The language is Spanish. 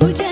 Escucha